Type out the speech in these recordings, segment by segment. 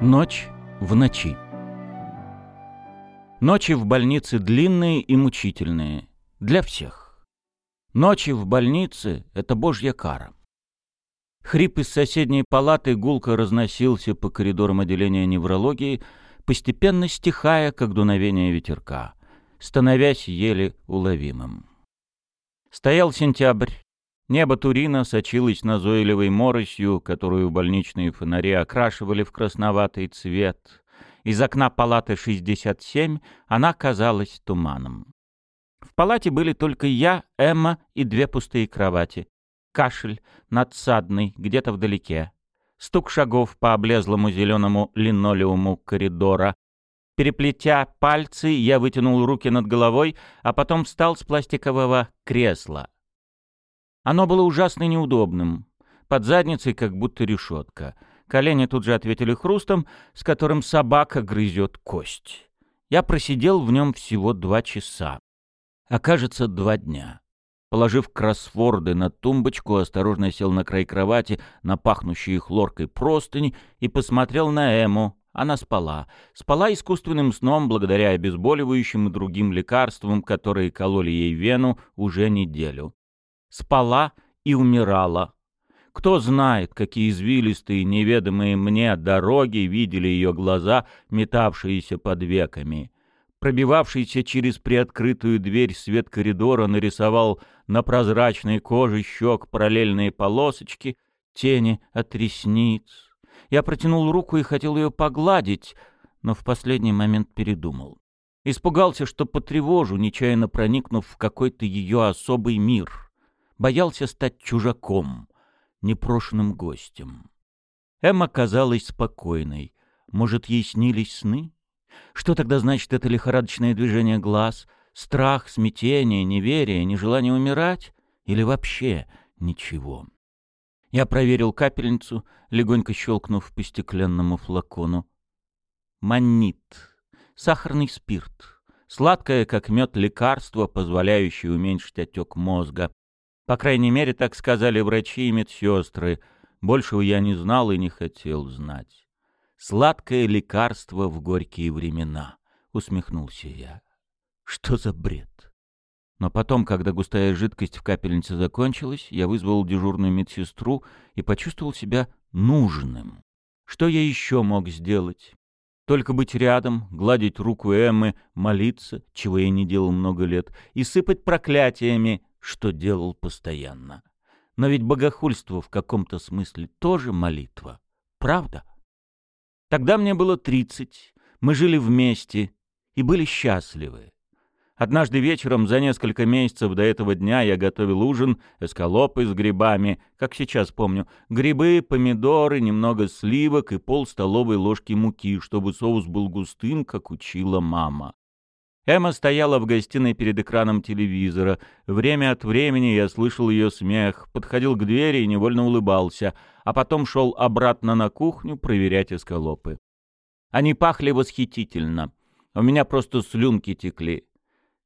Ночь в ночи. Ночи в больнице длинные и мучительные. Для всех. Ночи в больнице — это божья кара. Хрип из соседней палаты гулко разносился по коридорам отделения неврологии, постепенно стихая, как дуновение ветерка, становясь еле уловимым. Стоял сентябрь, Небо Турина сочилось назойливой моросью, которую больничные фонари окрашивали в красноватый цвет. Из окна палаты 67 она казалась туманом. В палате были только я, Эмма и две пустые кровати. Кашель, надсадный, где-то вдалеке. Стук шагов по облезлому зеленому линолеуму коридора. Переплетя пальцы, я вытянул руки над головой, а потом встал с пластикового кресла. Оно было ужасно неудобным. Под задницей как будто решетка. Колени тут же ответили хрустом, с которым собака грызет кость. Я просидел в нем всего два часа. А кажется, два дня. Положив кроссворды на тумбочку, осторожно сел на край кровати, на пахнущие хлоркой простыни, и посмотрел на Эму. Она спала. Спала искусственным сном благодаря обезболивающим и другим лекарствам, которые кололи ей вену уже неделю спала и умирала. Кто знает, какие извилистые, неведомые мне дороги видели ее глаза, метавшиеся под веками. Пробивавшийся через приоткрытую дверь свет коридора нарисовал на прозрачной коже щек параллельные полосочки, тени от ресниц. Я протянул руку и хотел ее погладить, но в последний момент передумал. Испугался, что потревожу, нечаянно проникнув в какой-то ее особый мир боялся стать чужаком, непрошенным гостем. Эмма казалась спокойной. Может, ей снились сны? Что тогда значит это лихорадочное движение глаз? Страх, смятение, неверие, нежелание умирать? Или вообще ничего? Я проверил капельницу, легонько щелкнув по стеклянному флакону. Маннит. Сахарный спирт. Сладкое, как мед, лекарство, позволяющее уменьшить отек мозга. По крайней мере, так сказали врачи и медсестры. Большего я не знал и не хотел знать. «Сладкое лекарство в горькие времена», — усмехнулся я. «Что за бред?» Но потом, когда густая жидкость в капельнице закончилась, я вызвал дежурную медсестру и почувствовал себя нужным. Что я еще мог сделать? Только быть рядом, гладить руку Эммы, молиться, чего я не делал много лет, и сыпать проклятиями, что делал постоянно. Но ведь богохульство в каком-то смысле тоже молитва. Правда? Тогда мне было тридцать, мы жили вместе и были счастливы. Однажды вечером за несколько месяцев до этого дня я готовил ужин, эскалопы с грибами, как сейчас помню, грибы, помидоры, немного сливок и пол столовой ложки муки, чтобы соус был густым, как учила мама. Эмма стояла в гостиной перед экраном телевизора. Время от времени я слышал ее смех, подходил к двери и невольно улыбался, а потом шел обратно на кухню проверять эскалопы. Они пахли восхитительно. У меня просто слюнки текли.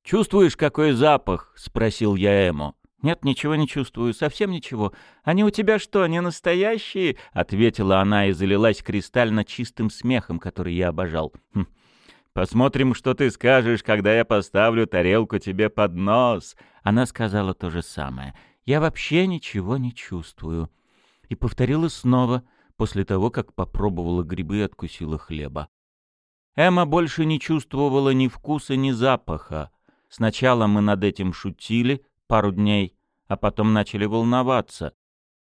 «Чувствуешь, какой запах?» — спросил я Эму. «Нет, ничего не чувствую, совсем ничего. Они у тебя что, не настоящие?» — ответила она и залилась кристально чистым смехом, который я обожал. Хм, Посмотрим, что ты скажешь, когда я поставлю тарелку тебе под нос». Она сказала то же самое. «Я вообще ничего не чувствую». И повторила снова, после того, как попробовала грибы и откусила хлеба. Эмма больше не чувствовала ни вкуса, ни запаха. Сначала мы над этим шутили пару дней, а потом начали волноваться.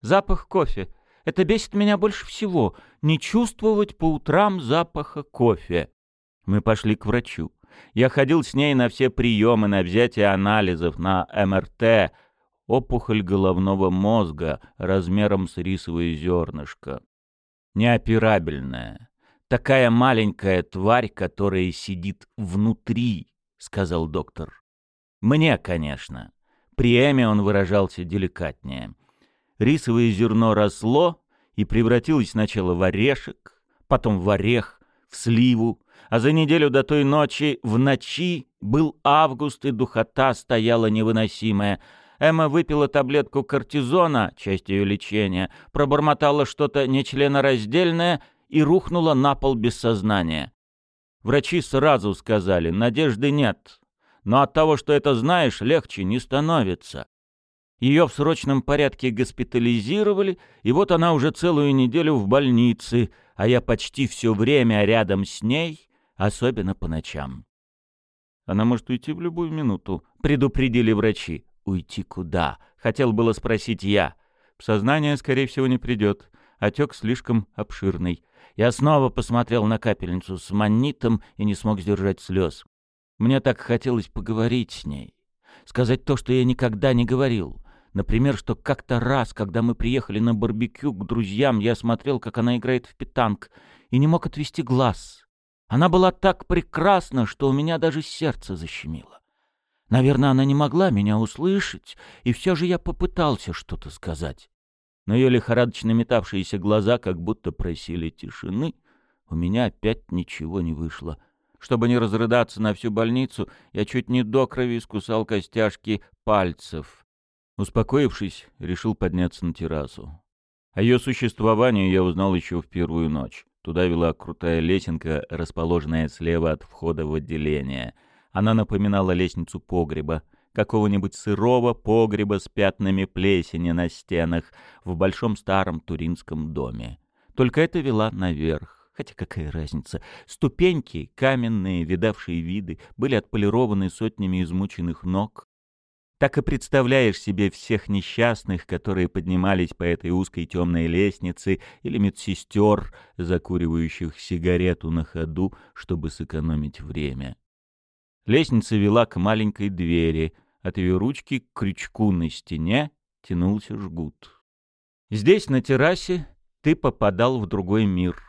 Запах кофе. Это бесит меня больше всего. Не чувствовать по утрам запаха кофе. Мы пошли к врачу. Я ходил с ней на все приемы, на взятие анализов, на МРТ, опухоль головного мозга размером с рисовое зернышко. Неоперабельная. Такая маленькая тварь, которая сидит внутри, сказал доктор. Мне, конечно. При Эме он выражался деликатнее. Рисовое зерно росло и превратилось сначала в орешек, потом в орех, в сливу, а за неделю до той ночи в ночи был август, и духота стояла невыносимая. Эмма выпила таблетку кортизона, часть ее лечения, пробормотала что-то нечленораздельное и рухнула на пол без сознания. Врачи сразу сказали, надежды нет. Но от того, что это знаешь, легче не становится. Ее в срочном порядке госпитализировали, и вот она уже целую неделю в больнице, а я почти все время рядом с ней, особенно по ночам. Она может уйти в любую минуту, предупредили врачи. Уйти куда? Хотел было спросить я. В сознание, скорее всего, не придет. Отек слишком обширный. Я снова посмотрел на капельницу с маннитом и не смог сдержать слез. Мне так хотелось поговорить с ней. Сказать то, что я никогда не говорил. Например, что как-то раз, когда мы приехали на барбекю к друзьям, я смотрел, как она играет в питанг, и не мог отвести глаз. Она была так прекрасна, что у меня даже сердце защемило. Наверное, она не могла меня услышать, и все же я попытался что-то сказать. Но ее лихорадочно метавшиеся глаза как будто просили тишины. У меня опять ничего не вышло. Чтобы не разрыдаться на всю больницу, я чуть не до крови искусал костяшки пальцев. Успокоившись, решил подняться на террасу. О ее существовании я узнал еще в первую ночь. Туда вела крутая лесенка, расположенная слева от входа в отделение. Она напоминала лестницу погреба, какого-нибудь сырого погреба с пятнами плесени на стенах в большом старом туринском доме. Только это вела наверх. Хотя какая разница? Ступеньки, каменные, видавшие виды, были отполированы сотнями измученных ног, так и представляешь себе всех несчастных, которые поднимались по этой узкой темной лестнице, или медсестер, закуривающих сигарету на ходу, чтобы сэкономить время. Лестница вела к маленькой двери, от ее ручки к крючку на стене тянулся жгут. Здесь, на террасе, ты попадал в другой мир.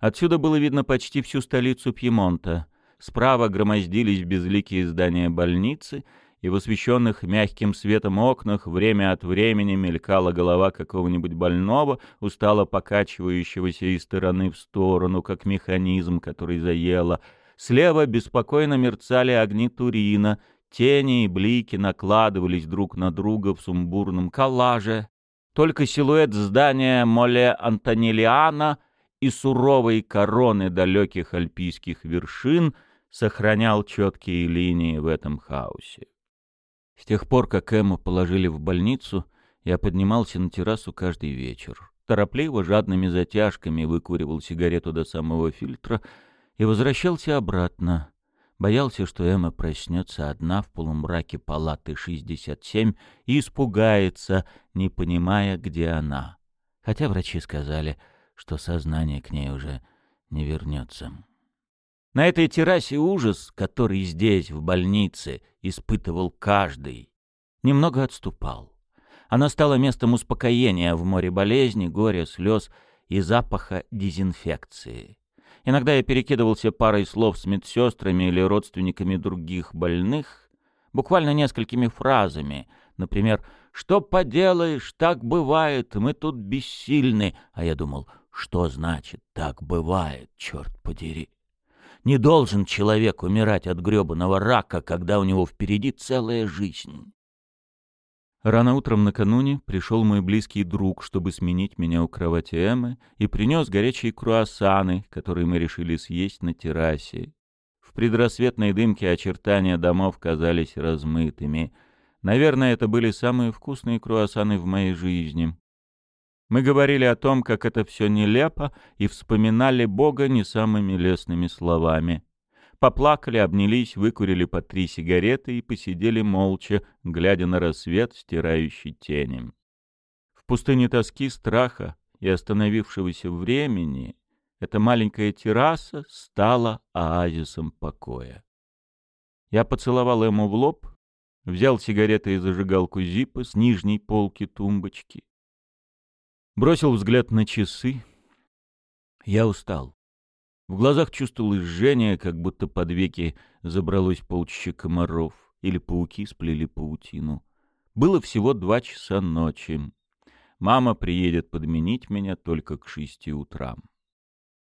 Отсюда было видно почти всю столицу Пьемонта. Справа громоздились безликие здания больницы — и в освещенных мягким светом окнах время от времени мелькала голова какого-нибудь больного, устало покачивающегося из стороны в сторону, как механизм, который заело. Слева беспокойно мерцали огни Турина, тени и блики накладывались друг на друга в сумбурном коллаже. Только силуэт здания Моле Антонилиана и суровой короны далеких альпийских вершин сохранял четкие линии в этом хаосе. С тех пор, как Эмму положили в больницу, я поднимался на террасу каждый вечер. Торопливо, жадными затяжками выкуривал сигарету до самого фильтра и возвращался обратно. Боялся, что Эмма проснется одна в полумраке палаты 67 и испугается, не понимая, где она. Хотя врачи сказали, что сознание к ней уже не вернется. На этой террасе ужас, который здесь, в больнице, испытывал каждый, немного отступал. Она стала местом успокоения в море болезни, горя, слез и запаха дезинфекции. Иногда я перекидывался парой слов с медсестрами или родственниками других больных, буквально несколькими фразами, например, «Что поделаешь, так бывает, мы тут бессильны», а я думал, что значит «так бывает, черт подери». Не должен человек умирать от гребаного рака, когда у него впереди целая жизнь. Рано утром накануне пришел мой близкий друг, чтобы сменить меня у кровати Эммы, и принес горячие круассаны, которые мы решили съесть на террасе. В предрассветной дымке очертания домов казались размытыми. Наверное, это были самые вкусные круассаны в моей жизни. Мы говорили о том, как это все нелепо, и вспоминали Бога не самыми лестными словами. Поплакали, обнялись, выкурили по три сигареты и посидели молча, глядя на рассвет, стирающий тени. В пустыне тоски, страха и остановившегося времени эта маленькая терраса стала оазисом покоя. Я поцеловал ему в лоб, взял сигареты и зажигалку Зипа с нижней полки тумбочки Бросил взгляд на часы. Я устал. В глазах чувствовал жжение, как будто под веки забралось полчища комаров или пауки сплели паутину. Было всего два часа ночи. Мама приедет подменить меня только к шести утра.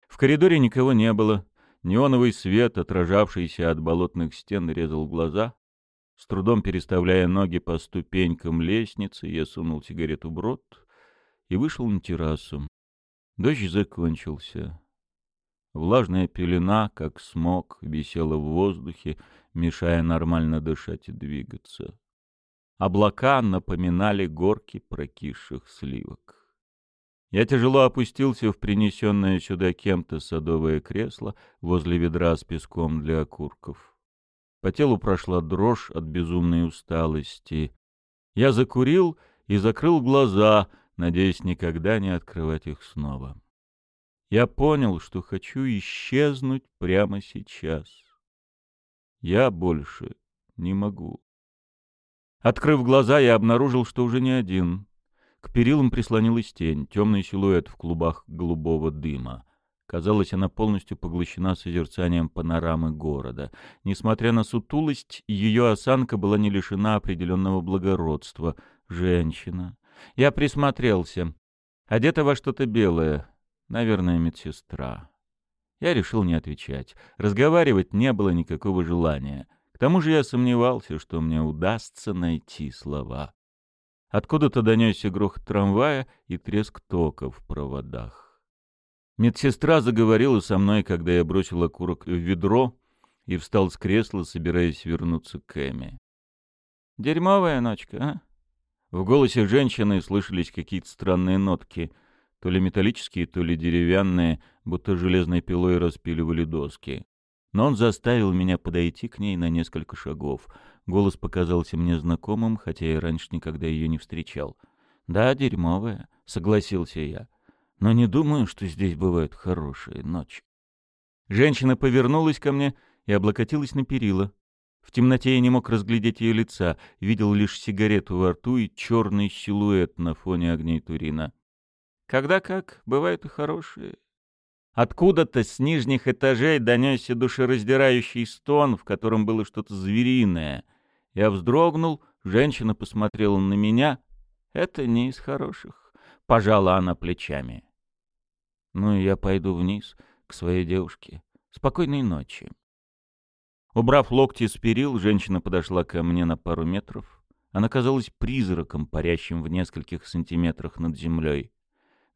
В коридоре никого не было. Неоновый свет, отражавшийся от болотных стен, резал глаза. С трудом переставляя ноги по ступенькам лестницы, я сунул сигарету в рот — и вышел на террасу. Дождь закончился. Влажная пелена, как смог, висела в воздухе, мешая нормально дышать и двигаться. Облака напоминали горки прокисших сливок. Я тяжело опустился в принесенное сюда кем-то садовое кресло возле ведра с песком для окурков. По телу прошла дрожь от безумной усталости. Я закурил и закрыл глаза, надеясь никогда не открывать их снова. Я понял, что хочу исчезнуть прямо сейчас. Я больше не могу. Открыв глаза, я обнаружил, что уже не один. К перилам прислонилась тень, темный силуэт в клубах голубого дыма. Казалось, она полностью поглощена созерцанием панорамы города. Несмотря на сутулость, ее осанка была не лишена определенного благородства. Женщина. Я присмотрелся. Одета во что-то белое. Наверное, медсестра. Я решил не отвечать. Разговаривать не было никакого желания. К тому же я сомневался, что мне удастся найти слова. Откуда-то донесся грохот трамвая и треск тока в проводах. Медсестра заговорила со мной, когда я бросил окурок в ведро и встал с кресла, собираясь вернуться к Эми. «Дерьмовая ночка, а?» В голосе женщины слышались какие-то странные нотки, то ли металлические, то ли деревянные, будто железной пилой распиливали доски. Но он заставил меня подойти к ней на несколько шагов. Голос показался мне знакомым, хотя я раньше никогда ее не встречал. «Да, дерьмовая», — согласился я. «Но не думаю, что здесь бывают хорошие ночи». Женщина повернулась ко мне и облокотилась на перила. В темноте я не мог разглядеть ее лица, видел лишь сигарету во рту и черный силуэт на фоне огней Турина. Когда как, бывают и хорошие. Откуда-то с нижних этажей донесся душераздирающий стон, в котором было что-то звериное — я вздрогнул, женщина посмотрела на меня. Это не из хороших. Пожала она плечами. Ну я пойду вниз, к своей девушке. Спокойной ночи. Убрав локти с перил, женщина подошла ко мне на пару метров. Она казалась призраком, парящим в нескольких сантиметрах над землей.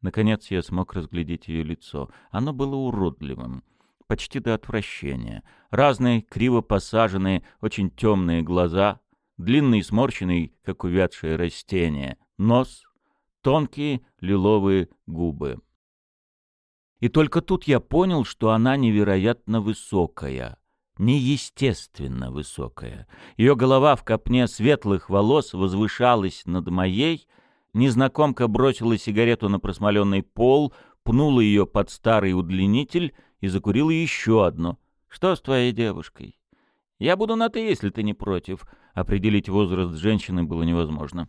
Наконец я смог разглядеть ее лицо. Оно было уродливым почти до отвращения. Разные, криво посаженные, очень темные глаза, длинный сморщенный, как увядшее растение, нос, тонкие лиловые губы. И только тут я понял, что она невероятно высокая, неестественно высокая. Ее голова в копне светлых волос возвышалась над моей, незнакомка бросила сигарету на просмоленный пол, пнула ее под старый удлинитель и закурил еще одно. «Что с твоей девушкой?» «Я буду на «ты», если ты не против». Определить возраст женщины было невозможно.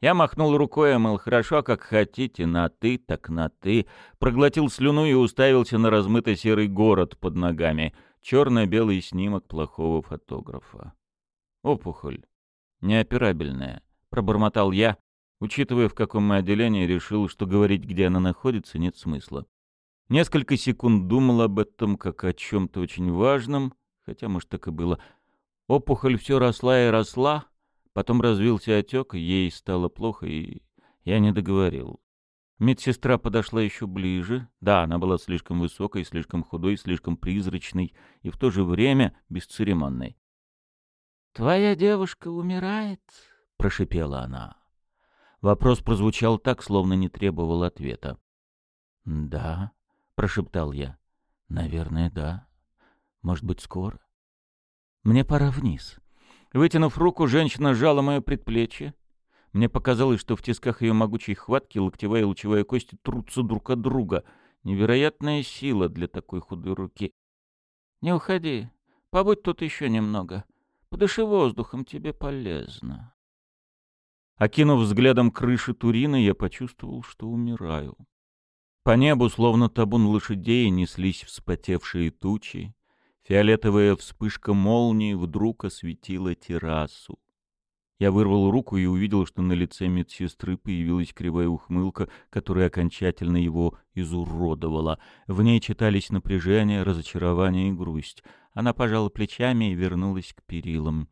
Я махнул рукой, мыл, хорошо, как хотите, на «ты», так на «ты». Проглотил слюну и уставился на размытый серый город под ногами. Черно-белый снимок плохого фотографа. Опухоль. Неоперабельная. Пробормотал я, учитывая, в каком мы отделении, решил, что говорить, где она находится, нет смысла. Несколько секунд думал об этом как о чем-то очень важном, хотя, может, так и было. Опухоль все росла и росла, потом развился отек, ей стало плохо, и я не договорил. Медсестра подошла еще ближе. Да, она была слишком высокой, слишком худой, слишком призрачной и в то же время бесцеремонной. «Твоя девушка умирает?» — прошипела она. Вопрос прозвучал так, словно не требовал ответа. «Да», прошептал я. Наверное, да. Может быть, скоро. Мне пора вниз. Вытянув руку, женщина сжала мое предплечье. Мне показалось, что в тисках ее могучей хватки локтевая и лучевая кости трутся друг от друга. Невероятная сила для такой худой руки. «Не уходи. Побудь тут еще немного. Подыши воздухом, тебе полезно». Окинув взглядом крыши Турина, я почувствовал, что умираю. По небу, словно табун лошадей, неслись вспотевшие тучи. Фиолетовая вспышка молнии вдруг осветила террасу. Я вырвал руку и увидел, что на лице медсестры появилась кривая ухмылка, которая окончательно его изуродовала. В ней читались напряжение, разочарование и грусть. Она пожала плечами и вернулась к перилам.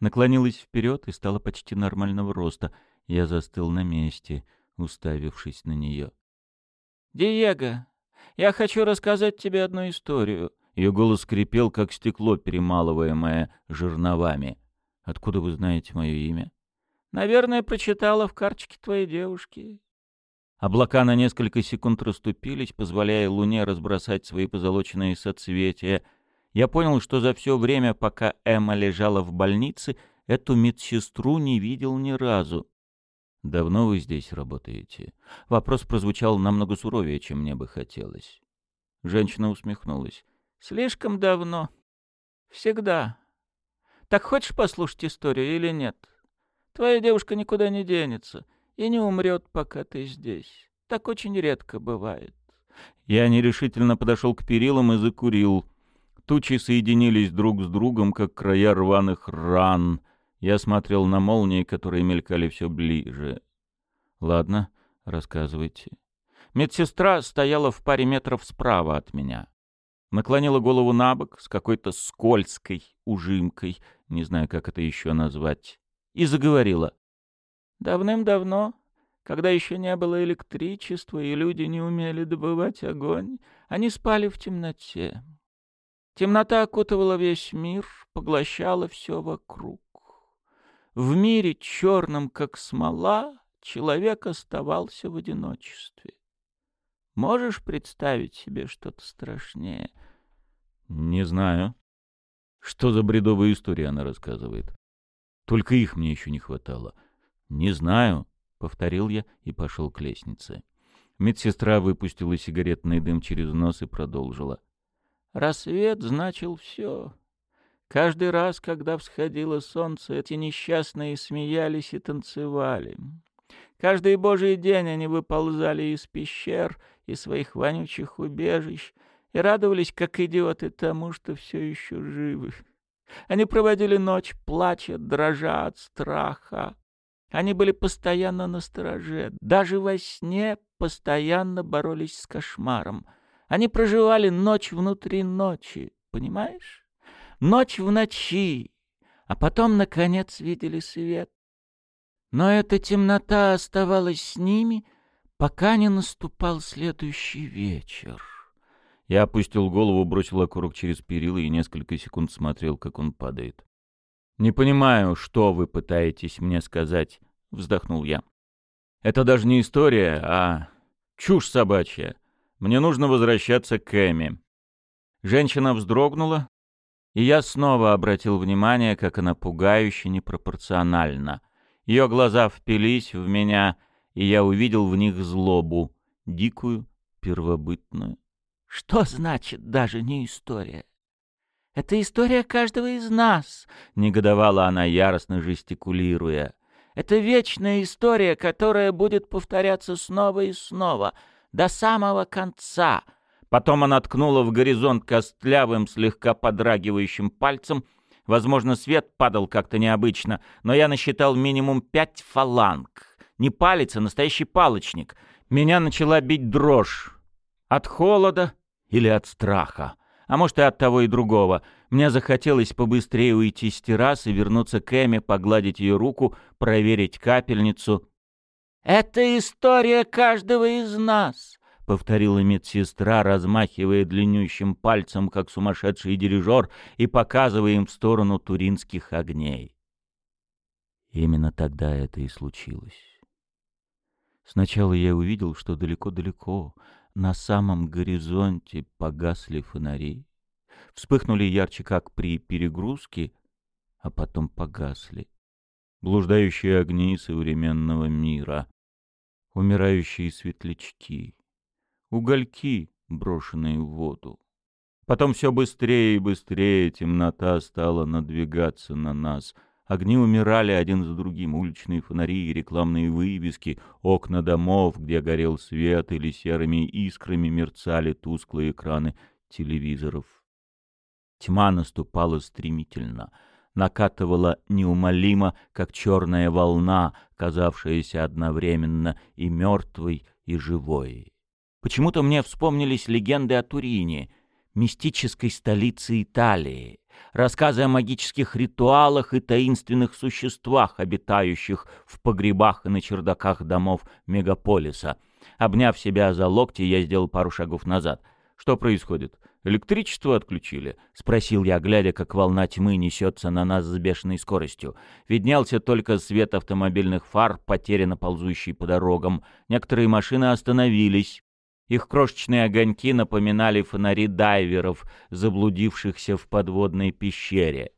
Наклонилась вперед и стала почти нормального роста. Я застыл на месте, уставившись на нее. «Диего, Я хочу рассказать тебе одну историю». Ее голос скрипел, как стекло, перемалываемое жерновами. «Откуда вы знаете мое имя?» «Наверное, прочитала в карточке твоей девушки». Облака на несколько секунд расступились, позволяя луне разбросать свои позолоченные соцветия. Я понял, что за все время, пока Эмма лежала в больнице, эту медсестру не видел ни разу. «Давно вы здесь работаете?» Вопрос прозвучал намного суровее, чем мне бы хотелось. Женщина усмехнулась. «Слишком давно. Всегда. Так хочешь послушать историю или нет? Твоя девушка никуда не денется и не умрет, пока ты здесь. Так очень редко бывает». Я нерешительно подошел к перилам и закурил. Тучи соединились друг с другом, как края рваных ран — я смотрел на молнии, которые мелькали все ближе. «Ладно, рассказывайте». Медсестра стояла в паре метров справа от меня. Наклонила голову на бок с какой-то скользкой ужимкой, не знаю, как это еще назвать, и заговорила. «Давным-давно, когда еще не было электричества и люди не умели добывать огонь, они спали в темноте. Темнота окутывала весь мир, поглощала все вокруг. В мире черном, как смола, человек оставался в одиночестве. Можешь представить себе что-то страшнее? Не знаю. Что за бредовая история она рассказывает? Только их мне еще не хватало. Не знаю, — повторил я и пошел к лестнице. Медсестра выпустила сигаретный дым через нос и продолжила. Рассвет значил все. Каждый раз, когда всходило солнце, эти несчастные смеялись и танцевали. Каждый божий день они выползали из пещер и своих вонючих убежищ и радовались, как идиоты, тому, что все еще живы. Они проводили ночь, плача, дрожа от страха. Они были постоянно на стороже, даже во сне постоянно боролись с кошмаром. Они проживали ночь внутри ночи, понимаешь? ночь в ночи, а потом, наконец, видели свет. Но эта темнота оставалась с ними, пока не наступал следующий вечер. Я опустил голову, бросил окурок через перила и несколько секунд смотрел, как он падает. «Не понимаю, что вы пытаетесь мне сказать», — вздохнул я. «Это даже не история, а чушь собачья. Мне нужно возвращаться к Эми». Женщина вздрогнула, и я снова обратил внимание, как она пугающе непропорциональна. Ее глаза впились в меня, и я увидел в них злобу, дикую, первобытную. «Что значит даже не история?» «Это история каждого из нас», — негодовала она, яростно жестикулируя. «Это вечная история, которая будет повторяться снова и снова, до самого конца, Потом она ткнула в горизонт костлявым, слегка подрагивающим пальцем. Возможно, свет падал как-то необычно, но я насчитал минимум пять фаланг. Не палец, а настоящий палочник. Меня начала бить дрожь. От холода или от страха. А может, и от того и другого. Мне захотелось побыстрее уйти с террасы, вернуться к Эме, погладить ее руку, проверить капельницу. «Это история каждого из нас повторила медсестра, размахивая длиннющим пальцем, как сумасшедший дирижер, и показывая им в сторону туринских огней. Именно тогда это и случилось. Сначала я увидел, что далеко-далеко, на самом горизонте погасли фонари. Вспыхнули ярче, как при перегрузке, а потом погасли. Блуждающие огни современного мира, умирающие светлячки угольки, брошенные в воду. Потом все быстрее и быстрее темнота стала надвигаться на нас. Огни умирали один за другим, уличные фонари и рекламные вывески, окна домов, где горел свет или серыми искрами мерцали тусклые экраны телевизоров. Тьма наступала стремительно, накатывала неумолимо, как черная волна, казавшаяся одновременно и мертвой, и живой. Почему-то мне вспомнились легенды о Турине, мистической столице Италии, рассказы о магических ритуалах и таинственных существах, обитающих в погребах и на чердаках домов мегаполиса. Обняв себя за локти, я сделал пару шагов назад. Что происходит? Электричество отключили?» — спросил я, глядя, как волна тьмы несется на нас с бешеной скоростью. Виднелся только свет автомобильных фар, потерянно ползущий по дорогам. Некоторые машины остановились. Их крошечные огоньки напоминали фонари дайверов, заблудившихся в подводной пещере.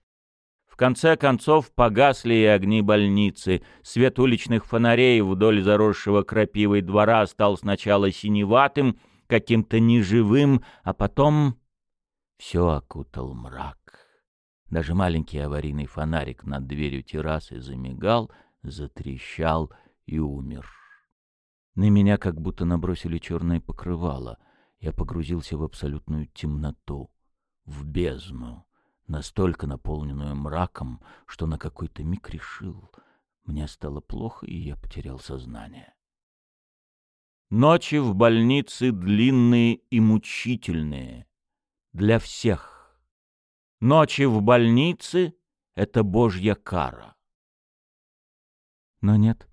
В конце концов погасли и огни больницы. Свет уличных фонарей вдоль заросшего крапивой двора стал сначала синеватым, каким-то неживым, а потом все окутал мрак. Даже маленький аварийный фонарик над дверью террасы замигал, затрещал и умер. На меня как будто набросили черное покрывало. Я погрузился в абсолютную темноту, в бездну, настолько наполненную мраком, что на какой-то миг решил, мне стало плохо, и я потерял сознание. Ночи в больнице длинные и мучительные. Для всех. Ночи в больнице — это божья кара. Но нет,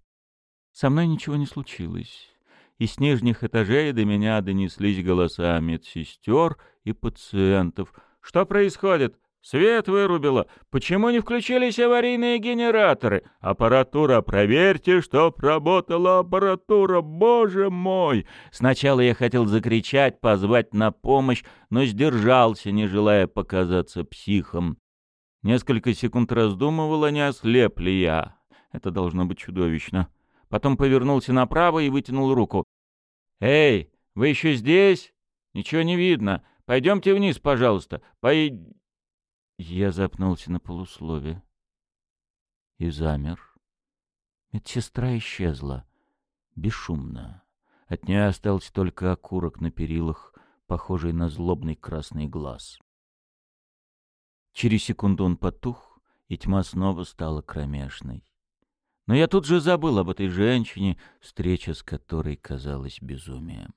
со мной ничего не случилось. И с нижних этажей до меня донеслись голоса медсестер и пациентов. «Что происходит? Свет вырубило. Почему не включились аварийные генераторы? Аппаратура, проверьте, чтоб работала аппаратура, боже мой!» Сначала я хотел закричать, позвать на помощь, но сдержался, не желая показаться психом. Несколько секунд раздумывал, а не ослеп ли я. Это должно быть чудовищно. Потом повернулся направо и вытянул руку. «Эй, вы еще здесь? Ничего не видно. Пойдемте вниз, пожалуйста. Пой...» Я запнулся на полуслове и замер. Медсестра исчезла, бесшумно. От нее остался только окурок на перилах, похожий на злобный красный глаз. Через секунду он потух, и тьма снова стала кромешной. Но я тут же забыл об этой женщине, встреча с которой казалась безумием.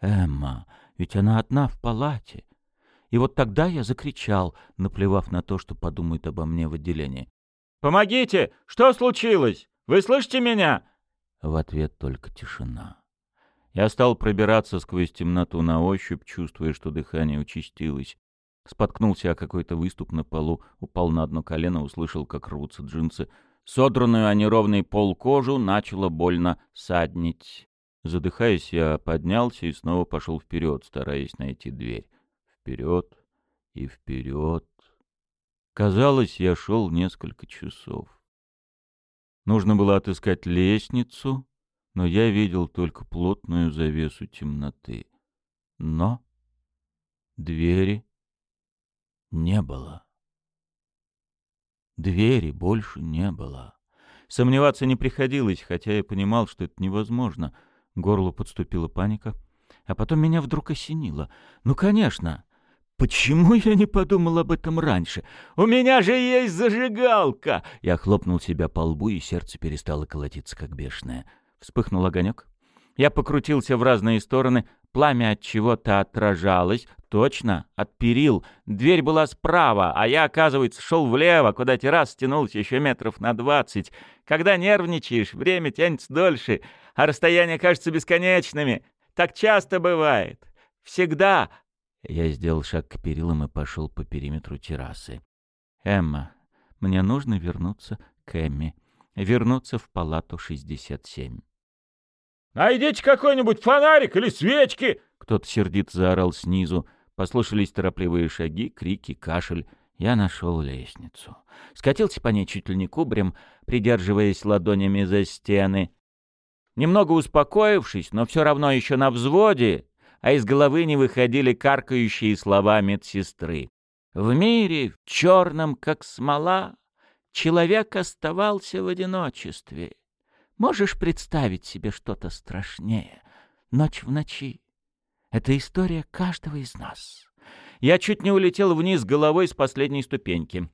Эмма, ведь она одна в палате. И вот тогда я закричал, наплевав на то, что подумают обо мне в отделении. «Помогите! Что случилось? Вы слышите меня?» В ответ только тишина. Я стал пробираться сквозь темноту на ощупь, чувствуя, что дыхание участилось. Споткнулся о какой-то выступ на полу, упал на одно колено, услышал, как рвутся джинсы. Содранную о неровный пол кожу начало больно саднить. Задыхаясь, я поднялся и снова пошел вперед, стараясь найти дверь вперед и вперед. Казалось, я шел несколько часов. Нужно было отыскать лестницу, но я видел только плотную завесу темноты. Но двери не было. Двери больше не было. Сомневаться не приходилось, хотя я понимал, что это невозможно. Горлу подступила паника, а потом меня вдруг осенило. Ну, конечно, Почему я не подумал об этом раньше? У меня же есть зажигалка!» Я хлопнул себя по лбу, и сердце перестало колотиться, как бешеное. Вспыхнул огонек. Я покрутился в разные стороны. Пламя от чего-то отражалось. Точно, от перил. Дверь была справа, а я, оказывается, шел влево, куда террас тянулся еще метров на двадцать. Когда нервничаешь, время тянется дольше, а расстояния кажутся бесконечными. Так часто бывает. Всегда я сделал шаг к перилам и пошел по периметру террасы. «Эмма, мне нужно вернуться к Эмме. Вернуться в палату 67». «Найдите какой-нибудь фонарик или свечки!» Кто-то сердито заорал снизу. Послышались торопливые шаги, крики, кашель. Я нашел лестницу. Скатился по ней чуть ли не кубрем, придерживаясь ладонями за стены. Немного успокоившись, но все равно еще на взводе, а из головы не выходили каркающие слова медсестры. В мире, в черном, как смола, человек оставался в одиночестве. Можешь представить себе что-то страшнее? Ночь в ночи. Это история каждого из нас. Я чуть не улетел вниз головой с последней ступеньки.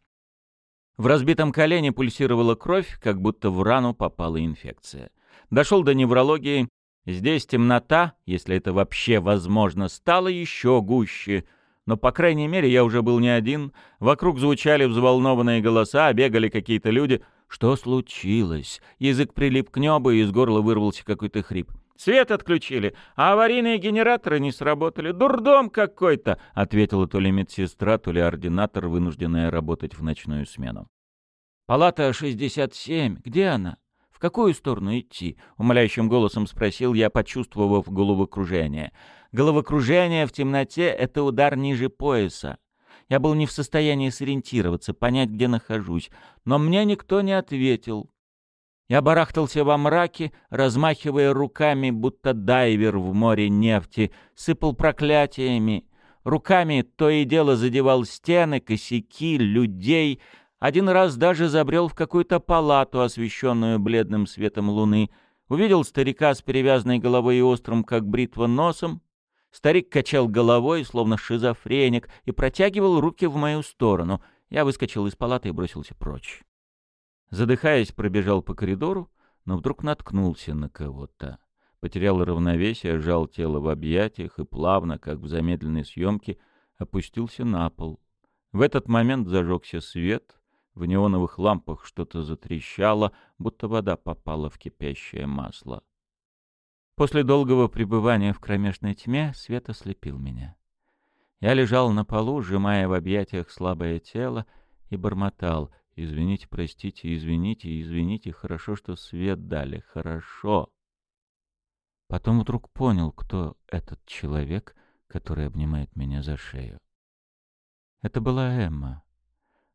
В разбитом колене пульсировала кровь, как будто в рану попала инфекция. Дошел до неврологии, Здесь темнота, если это вообще возможно, стала еще гуще. Но, по крайней мере, я уже был не один. Вокруг звучали взволнованные голоса, бегали какие-то люди. Что случилось? Язык прилип к небу, и из горла вырвался какой-то хрип. Свет отключили, а аварийные генераторы не сработали. Дурдом какой-то, — ответила то ли медсестра, то ли ординатор, вынужденная работать в ночную смену. «Палата 67. Где она? В какую сторону идти?» — умоляющим голосом спросил я, почувствовав головокружение. «Головокружение в темноте — это удар ниже пояса. Я был не в состоянии сориентироваться, понять, где нахожусь, но мне никто не ответил. Я барахтался во мраке, размахивая руками, будто дайвер в море нефти, сыпал проклятиями. Руками то и дело задевал стены, косяки, людей. Один раз даже забрел в какую-то палату, освещенную бледным светом луны. Увидел старика с перевязанной головой и острым, как бритва, носом. Старик качал головой, словно шизофреник, и протягивал руки в мою сторону. Я выскочил из палаты и бросился прочь. Задыхаясь, пробежал по коридору, но вдруг наткнулся на кого-то. Потерял равновесие, сжал тело в объятиях и плавно, как в замедленной съемке, опустился на пол. В этот момент зажегся свет, в неоновых лампах что-то затрещало, будто вода попала в кипящее масло. После долгого пребывания в кромешной тьме свет ослепил меня. Я лежал на полу, сжимая в объятиях слабое тело, и бормотал — Извините, простите, извините, извините, хорошо, что свет дали, хорошо. Потом вдруг понял, кто этот человек, который обнимает меня за шею. Это была Эмма.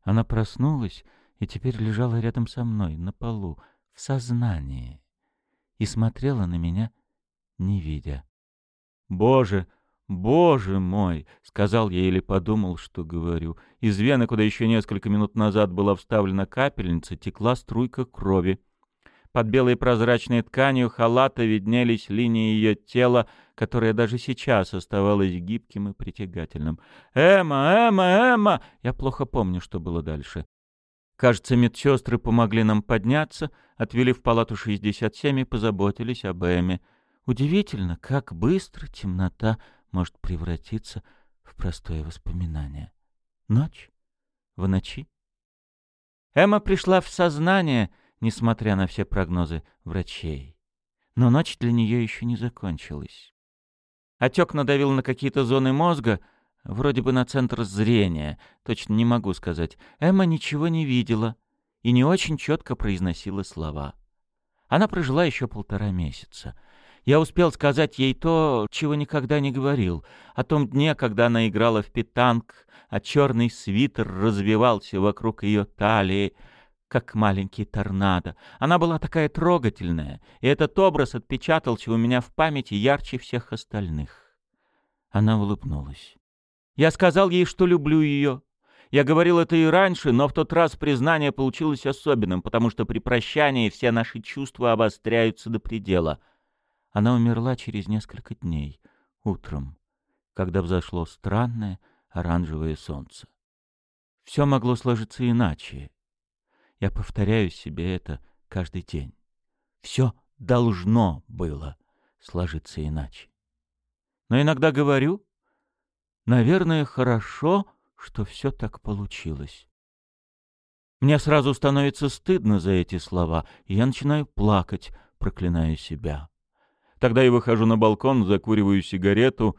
Она проснулась и теперь лежала рядом со мной, на полу, в сознании, и смотрела на меня, не видя. «Боже!» «Боже мой!» — сказал я или подумал, что говорю. Из вены, куда еще несколько минут назад была вставлена капельница, текла струйка крови. Под белой прозрачной тканью халата виднелись линии ее тела, которое даже сейчас оставалось гибким и притягательным. «Эмма! Эмма! Эмма!» Я плохо помню, что было дальше. Кажется, медсестры помогли нам подняться, отвели в палату 67 и позаботились об Эмме. Удивительно, как быстро темнота может превратиться в простое воспоминание. Ночь? В ночи? Эмма пришла в сознание, несмотря на все прогнозы врачей. Но ночь для нее еще не закончилась. Отек надавил на какие-то зоны мозга, вроде бы на центр зрения, точно не могу сказать. Эмма ничего не видела и не очень четко произносила слова. Она прожила еще полтора месяца — я успел сказать ей то, чего никогда не говорил, о том дне, когда она играла в питанг, а черный свитер развивался вокруг ее талии, как маленький торнадо. Она была такая трогательная, и этот образ отпечатался у меня в памяти ярче всех остальных. Она улыбнулась. Я сказал ей, что люблю ее. Я говорил это и раньше, но в тот раз признание получилось особенным, потому что при прощании все наши чувства обостряются до предела — она умерла через несколько дней, утром, когда взошло странное оранжевое солнце. Все могло сложиться иначе. Я повторяю себе это каждый день. Все должно было сложиться иначе. Но иногда говорю, наверное, хорошо, что все так получилось. Мне сразу становится стыдно за эти слова, и я начинаю плакать, проклиная себя. Тогда я выхожу на балкон, закуриваю сигарету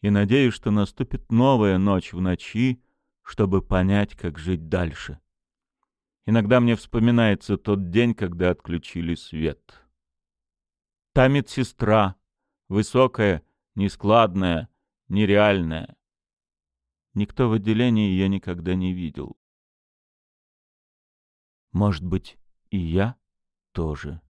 и надеюсь, что наступит новая ночь в ночи, чтобы понять, как жить дальше. Иногда мне вспоминается тот день, когда отключили свет. Та медсестра, высокая, нескладная, нереальная. Никто в отделении ее никогда не видел. Может быть, и я тоже.